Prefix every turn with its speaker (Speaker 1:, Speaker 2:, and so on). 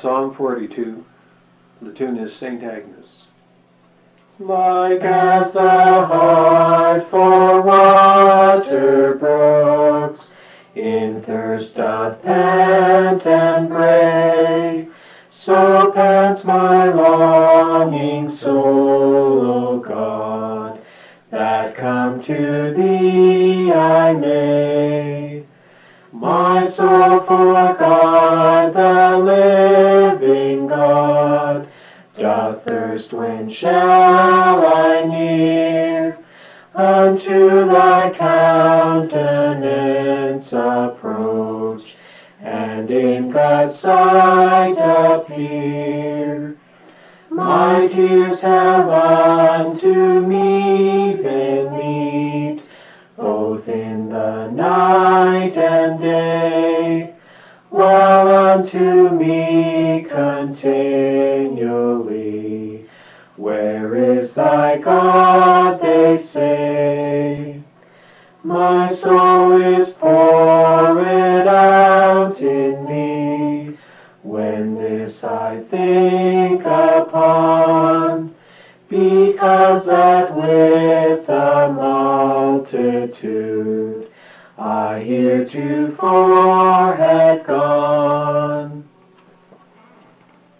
Speaker 1: Psalm 42. The tune is St. Agnes.
Speaker 2: Like as the hart for water brooks, in thirst doth pant and pray, so pants my longing soul, O God, that come to thee I may. My soul for God doth thirst, when shall I near unto thy countenance approach, and in God's sight appear? My tears have unto me been meat, both in the night and day, while unto me contained. my God, they say. My soul is poured out in me. When this I think upon, because that with the multitude I heretofore had gone.